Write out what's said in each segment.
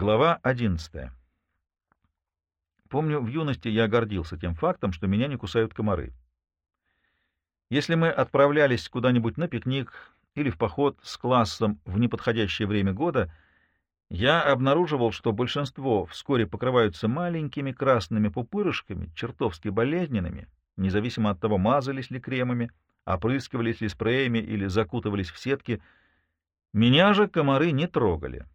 Глава 11. Помню, в юности я гордился тем фактом, что меня не кусают комары. Если мы отправлялись куда-нибудь на пикник или в поход с классом в неподходящее время года, я обнаруживал, что большинство вскоре покрываются маленькими красными пупырышками, чертовски болезненными, независимо от того, мазались ли кремами, опрыскивались ли спреями или закутывались в сетки. Меня же комары не трогали.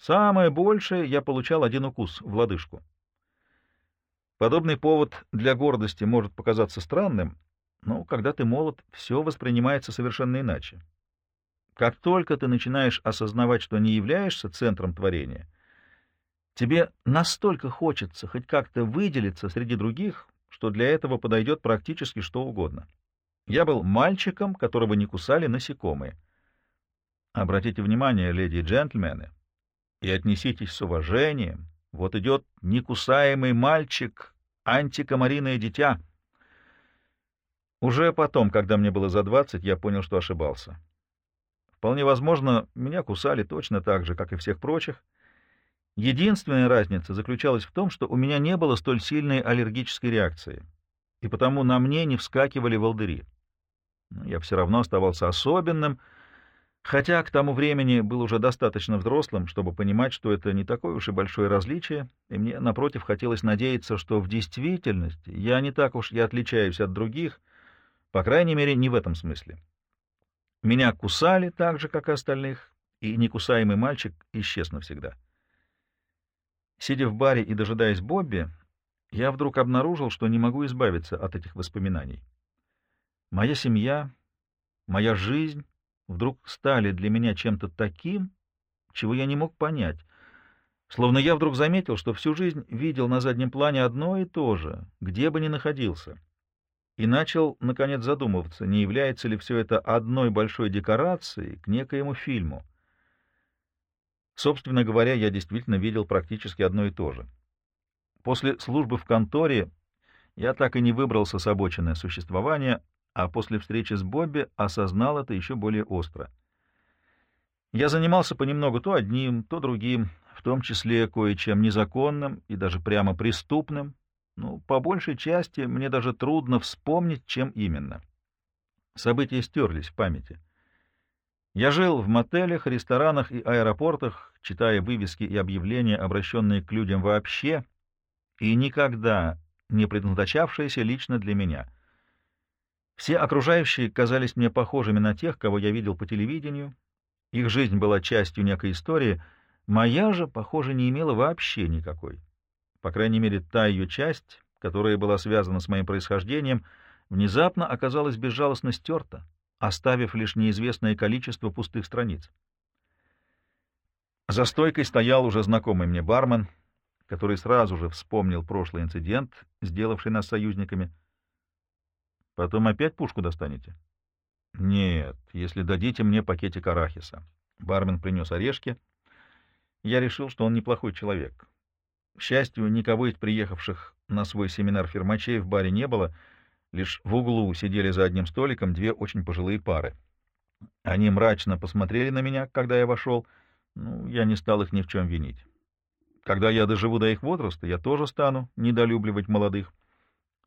Самое большее я получал один укус в лодыжку. Подобный повод для гордости может показаться странным, но когда ты молод, все воспринимается совершенно иначе. Как только ты начинаешь осознавать, что не являешься центром творения, тебе настолько хочется хоть как-то выделиться среди других, что для этого подойдет практически что угодно. Я был мальчиком, которого не кусали насекомые. Обратите внимание, леди и джентльмены, и отнеситесь с уважением. Вот идет некусаемый мальчик, антикомариное дитя. Уже потом, когда мне было за двадцать, я понял, что ошибался. Вполне возможно, меня кусали точно так же, как и всех прочих. Единственная разница заключалась в том, что у меня не было столь сильной аллергической реакции, и потому на мне не вскакивали волдыри. Но я все равно оставался особенным — Хотя к тому времени был уже достаточно взрослым, чтобы понимать, что это не такое уж и большое различие, и мне, напротив, хотелось надеяться, что в действительности я не так уж и отличаюсь от других, по крайней мере, не в этом смысле. Меня кусали так же, как и остальных, и некусаемый мальчик исчез навсегда. Сидя в баре и дожидаясь Бобби, я вдруг обнаружил, что не могу избавиться от этих воспоминаний. Моя семья, моя жизнь вдруг стали для меня чем-то таким, чего я не мог понять. Словно я вдруг заметил, что всю жизнь видел на заднем плане одно и то же, где бы ни находился. И начал, наконец, задумываться, не является ли все это одной большой декорацией к некоему фильму. Собственно говоря, я действительно видел практически одно и то же. После службы в конторе я так и не выбрался с обочины существования, а после встречи с Бобби осознал это еще более остро. Я занимался понемногу то одним, то другим, в том числе кое-чем незаконным и даже прямо преступным. Ну, по большей части мне даже трудно вспомнить, чем именно. События стерлись в памяти. Я жил в мотелях, ресторанах и аэропортах, читая вывески и объявления, обращенные к людям вообще, и никогда не предназначавшиеся лично для меня — все окружающие казались мне похожими на тех, кого я видел по телевидению. Их жизнь была частью некой истории. Моя же, похоже, не имела вообще никакой. По крайней мере, та ее часть, которая была связана с моим происхождением, внезапно оказалась безжалостно стерта, оставив лишь неизвестное количество пустых страниц. За стойкой стоял уже знакомый мне бармен, который сразу же вспомнил прошлый инцидент, сделавший нас союзниками — Потом опять пушку достанете? Нет, если дадите мне пакетик арахиса. Бармен принес орешки. Я решил, что он неплохой человек. К счастью, никого из приехавших на свой семинар фермачей в баре не было, лишь в углу сидели за одним столиком две очень пожилые пары. Они мрачно посмотрели на меня, когда я вошел. Ну, я не стал их ни в чем винить. Когда я доживу до их возраста, я тоже стану недолюбливать молодых.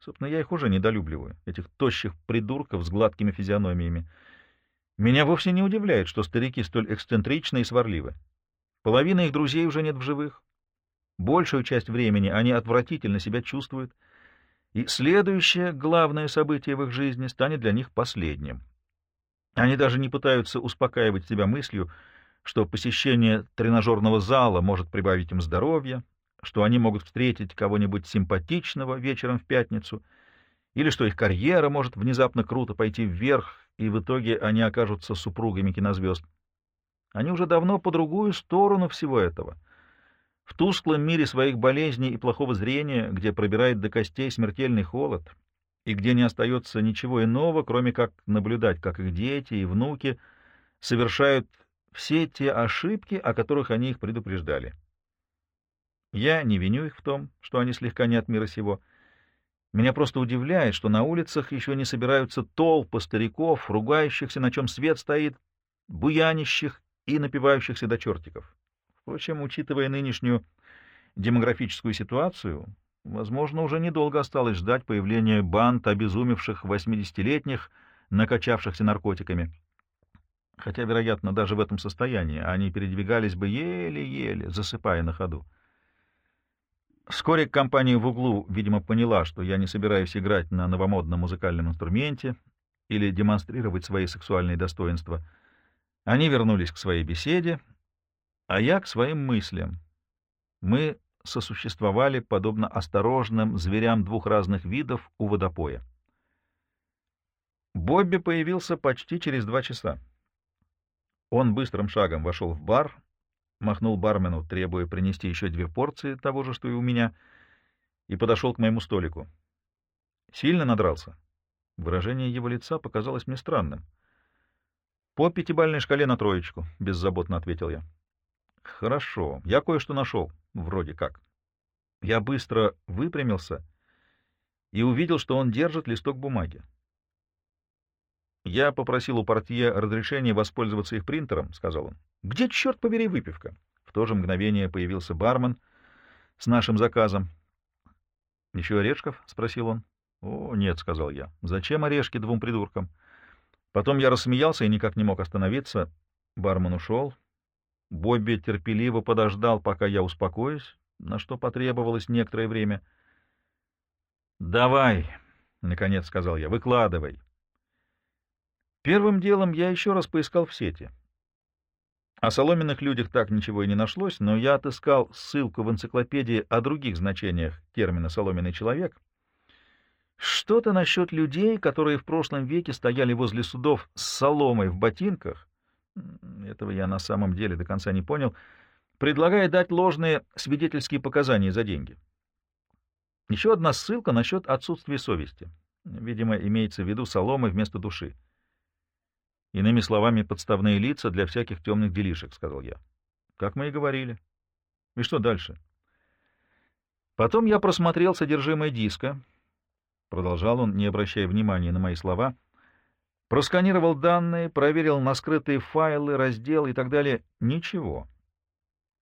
Собственно, я их уже недолюбливаю, этих тощих придурков с гладкими физиономиями. Меня вовсе не удивляет, что старики столь эксцентричны и сварливы. Половина их друзей уже нет в живых. Большую часть времени они отвратительно себя чувствуют, и следующее главное событие в их жизни станет для них последним. Они даже не пытаются успокаивать себя мыслью, что посещение тренажерного зала может прибавить им здоровья, что они могут встретить кого-нибудь симпатичного вечером в пятницу, или что их карьера может внезапно круто пойти вверх, и в итоге они окажутся супругами кинозвезд. Они уже давно по другую сторону всего этого. В тусклом мире своих болезней и плохого зрения, где пробирает до костей смертельный холод, и где не остается ничего иного, кроме как наблюдать, как их дети и внуки совершают все те ошибки, о которых они их предупреждали. Я не виню их в том, что они слегка не от мира сего. Меня просто удивляет, что на улицах еще не собираются толпы стариков, ругающихся, на чем свет стоит, буянищих и напивающихся до чертиков. Впрочем, учитывая нынешнюю демографическую ситуацию, возможно, уже недолго осталось ждать появления банд обезумевших 80-летних, накачавшихся наркотиками. Хотя, вероятно, даже в этом состоянии они передвигались бы еле-еле, засыпая на ходу. Вскоре компания в углу, видимо, поняла, что я не собираюсь играть на новомодном музыкальном инструменте или демонстрировать свои сексуальные достоинства. Они вернулись к своей беседе, а я к своим мыслям. Мы сосуществовали, подобно осторожным зверям двух разных видов у водопоя. Бобби появился почти через два часа. Он быстрым шагом вошел в бар, махнул бармену, требуя принести еще две порции того же, что и у меня, и подошел к моему столику. Сильно надрался. Выражение его лица показалось мне странным. «По пятибальной шкале на троечку», — беззаботно ответил я. «Хорошо, я кое-что нашел, вроде как». Я быстро выпрямился и увидел, что он держит листок бумаги. «Я попросил у портье разрешения воспользоваться их принтером», — сказал он. «Где, черт побери, выпивка?» В то же мгновение появился бармен с нашим заказом. «Еще орешков?» — спросил он. «О, нет», — сказал я. «Зачем орешки двум придуркам?» Потом я рассмеялся и никак не мог остановиться. Бармен ушел. Бобби терпеливо подождал, пока я успокоюсь, на что потребовалось некоторое время. «Давай», — наконец сказал я, — «выкладывай». Первым делом я еще раз поискал в сети. О соломенных людях так ничего и не нашлось, но я отыскал ссылку в энциклопедии о других значениях термина «соломенный человек». Что-то насчет людей, которые в прошлом веке стояли возле судов с соломой в ботинках, этого я на самом деле до конца не понял, предлагая дать ложные свидетельские показания за деньги. Еще одна ссылка насчет отсутствия совести. Видимо, имеется в виду соломы вместо души. Иными словами, подставные лица для всяких темных делишек, — сказал я. Как мы и говорили. И что дальше? Потом я просмотрел содержимое диска, — продолжал он, не обращая внимания на мои слова, — просканировал данные, проверил на скрытые файлы, разделы и так далее. Ничего.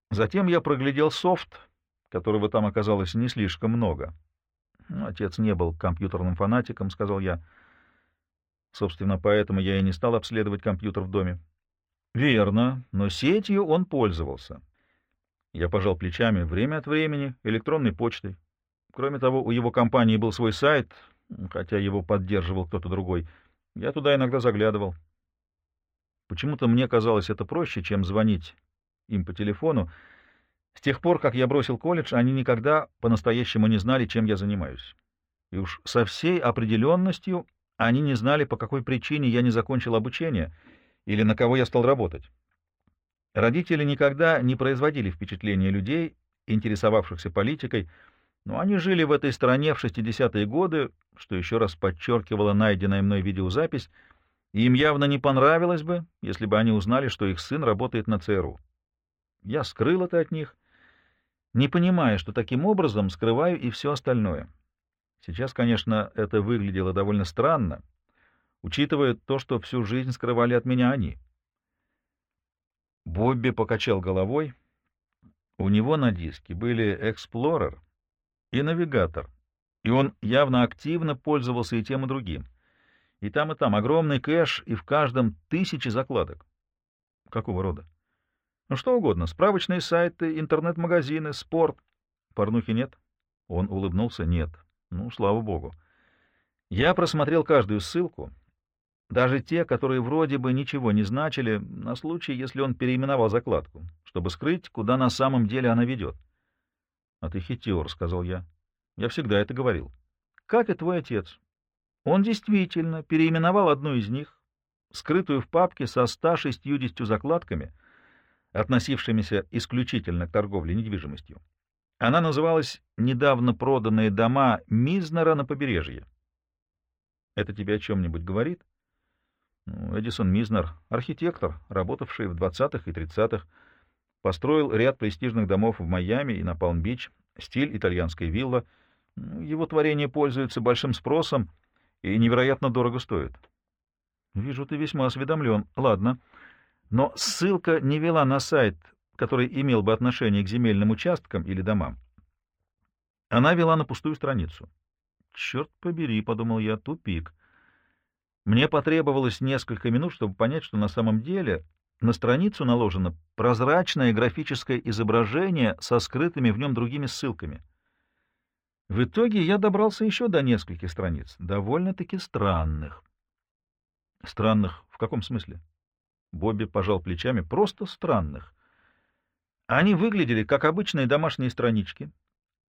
Затем я проглядел софт, которого там оказалось не слишком много. Отец не был компьютерным фанатиком, — сказал я. — Собственно, поэтому я и не стал обследовать компьютер в доме. Верно, но сетью он пользовался. Я пожал плечами время от времени, электронной почтой. Кроме того, у его компании был свой сайт, хотя его поддерживал кто-то другой. Я туда иногда заглядывал. Почему-то мне казалось это проще, чем звонить им по телефону. С тех пор, как я бросил колледж, они никогда по-настоящему не знали, чем я занимаюсь. И уж со всей определенностью они не знали, по какой причине я не закончил обучение или на кого я стал работать. Родители никогда не производили впечатления людей, интересовавшихся политикой, но они жили в этой стране в 60-е годы, что еще раз подчеркивала найденная мной видеозапись, и им явно не понравилось бы, если бы они узнали, что их сын работает на ЦРУ. Я скрыл это от них, не понимая, что таким образом скрываю и все остальное. Сейчас, конечно, это выглядело довольно странно, учитывая то, что всю жизнь скрывали от меня они. Бобби покачал головой. У него на диске были Explorer и навигатор, и он явно активно пользовался и тем, и другим. И там, и там огромный кэш, и в каждом тысячи закладок. Какого рода? Ну, что угодно. Справочные сайты, интернет-магазины, спорт. Порнухи нет? Он улыбнулся. Нет. Ну, слава богу. Я просмотрел каждую ссылку, даже те, которые вроде бы ничего не значили, на случай, если он переименовал закладку, чтобы скрыть, куда на самом деле она ведет. — А ты хитер, — сказал я. — Я всегда это говорил. — Как и твой отец. Он действительно переименовал одну из них, скрытую в папке со 160 закладками, относившимися исключительно к торговле недвижимостью. Она называлась «Недавно проданные дома Мизнера на побережье». Это тебе о чем-нибудь говорит? Ну, Эдисон Мизнер, архитектор, работавший в 20-х и 30-х, построил ряд престижных домов в Майами и на Палм-Бич, стиль итальянской вилла. Ну, его творения пользуются большим спросом и невероятно дорого стоят. Вижу, ты весьма осведомлен. Ладно. Но ссылка не вела на сайт, который имел бы отношение к земельным участкам или домам. Она вела на пустую страницу. «Черт побери», — подумал я, — «тупик». Мне потребовалось несколько минут, чтобы понять, что на самом деле на страницу наложено прозрачное графическое изображение со скрытыми в нем другими ссылками. В итоге я добрался еще до нескольких страниц, довольно-таки странных. Странных в каком смысле? Бобби пожал плечами. Просто странных. Они выглядели как обычные домашние странички,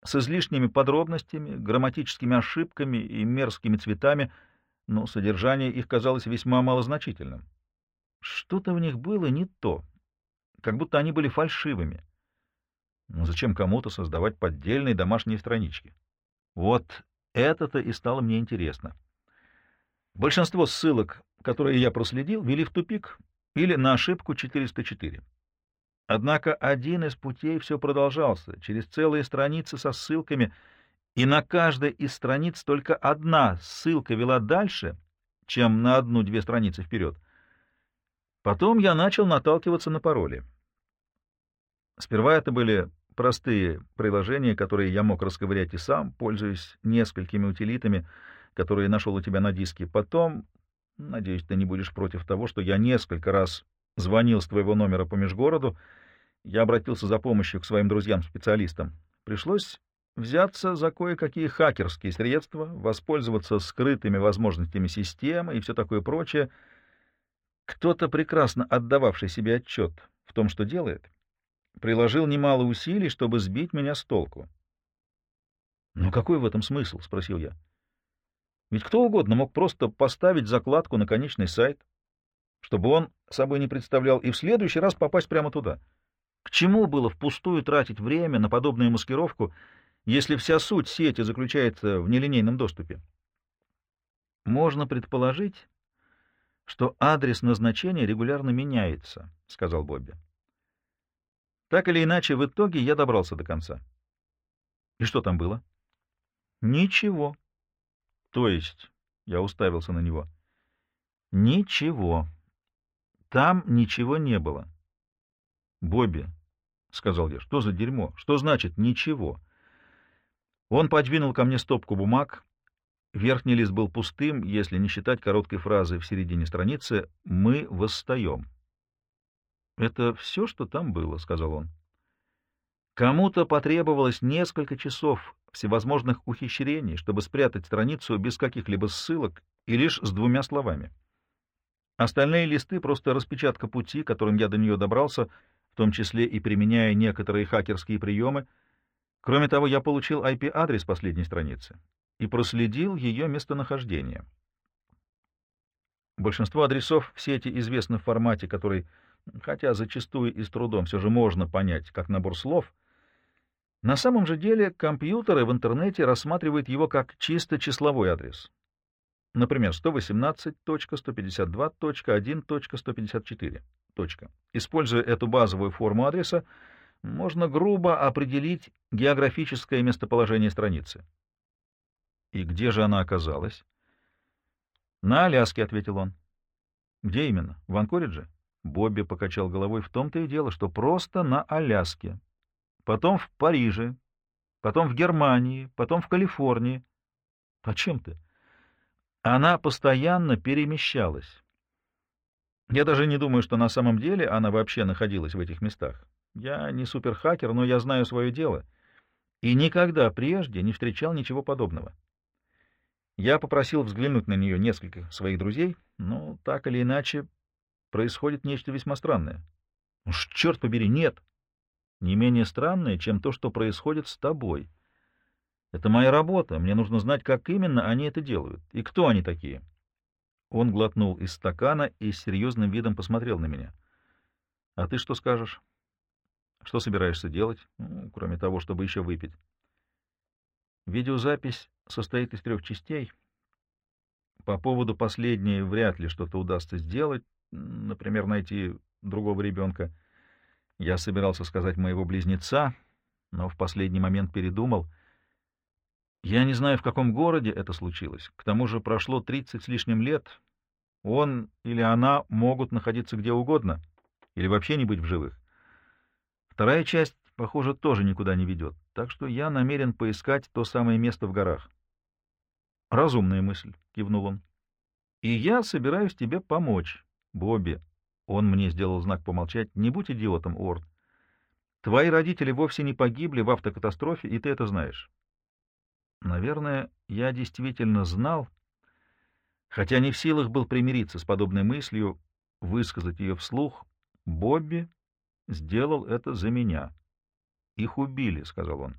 с излишними подробностями, грамматическими ошибками и мерзкими цветами, но содержание их казалось весьма малозначительным. Что-то в них было не то, как будто они были фальшивыми. Но зачем кому-то создавать поддельные домашние странички? Вот это-то и стало мне интересно. Большинство ссылок, которые я проследил, вели в тупик или на ошибку 404. Однако один из путей все продолжался, через целые страницы со ссылками, и на каждой из страниц только одна ссылка вела дальше, чем на одну-две страницы вперед. Потом я начал наталкиваться на пароли. Сперва это были простые приложения, которые я мог расковырять и сам, пользуясь несколькими утилитами, которые нашел у тебя на диске. Потом, надеюсь, ты не будешь против того, что я несколько раз звонил с твоего номера по межгороду, я обратился за помощью к своим друзьям-специалистам. Пришлось взяться за кое-какие хакерские средства, воспользоваться скрытыми возможностями системы и все такое прочее. Кто-то, прекрасно отдававший себе отчет в том, что делает, приложил немало усилий, чтобы сбить меня с толку. «Ну какой в этом смысл?» — спросил я. «Ведь кто угодно мог просто поставить закладку на конечный сайт, чтобы он собой не представлял, и в следующий раз попасть прямо туда. К чему было впустую тратить время на подобную маскировку, если вся суть сети заключается в нелинейном доступе? Можно предположить, что адрес назначения регулярно меняется, — сказал Бобби. Так или иначе, в итоге я добрался до конца. И что там было? Ничего. То есть, я уставился на него. Ничего. Там ничего не было. Бобби, — сказал я, — что за дерьмо? Что значит ничего? Он подвинул ко мне стопку бумаг. Верхний лист был пустым, если не считать короткой фразы в середине страницы «Мы восстаем». «Это все, что там было», — сказал он. Кому-то потребовалось несколько часов всевозможных ухищрений, чтобы спрятать страницу без каких-либо ссылок и лишь с двумя словами. Остальные листы — просто распечатка пути, которым я до нее добрался, в том числе и применяя некоторые хакерские приемы. Кроме того, я получил IP-адрес последней страницы и проследил ее местонахождение. Большинство адресов в сети известны в формате, который хотя зачастую и с трудом все же можно понять как набор слов, на самом же деле компьютеры в интернете рассматривают его как чисто числовой адрес. Например, 118.152.1.154. Используя эту базовую форму адреса, можно грубо определить географическое местоположение страницы. И где же она оказалась? На Аляске, — ответил он. Где именно? В Анкоридже? Бобби покачал головой в том-то и дело, что просто на Аляске. Потом в Париже, потом в Германии, потом в Калифорнии. А чем ты? Она постоянно перемещалась. Я даже не думаю, что на самом деле она вообще находилась в этих местах. Я не суперхакер, но я знаю свое дело. И никогда прежде не встречал ничего подобного. Я попросил взглянуть на нее несколько своих друзей, но так или иначе происходит нечто весьма странное. Уж черт побери, нет. Не менее странное, чем то, что происходит с тобой. Это моя работа, мне нужно знать, как именно они это делают, и кто они такие. Он глотнул из стакана и с серьезным видом посмотрел на меня. — А ты что скажешь? Что собираешься делать, ну, кроме того, чтобы еще выпить? Видеозапись состоит из трех частей. По поводу последней вряд ли что-то удастся сделать, например, найти другого ребенка. Я собирался сказать моего близнеца, но в последний момент передумал. Я не знаю, в каком городе это случилось. К тому же прошло тридцать с лишним лет. Он или она могут находиться где угодно или вообще не быть в живых. Вторая часть, похоже, тоже никуда не ведет, так что я намерен поискать то самое место в горах. — Разумная мысль, — кивнул он. — И я собираюсь тебе помочь, Бобби. Он мне сделал знак помолчать. Не будь идиотом, Уорд. Твои родители вовсе не погибли в автокатастрофе, и ты это знаешь. Наверное, я действительно знал, хотя не в силах был примириться с подобной мыслью, высказать ее вслух. Бобби сделал это за меня. Их убили, — сказал он.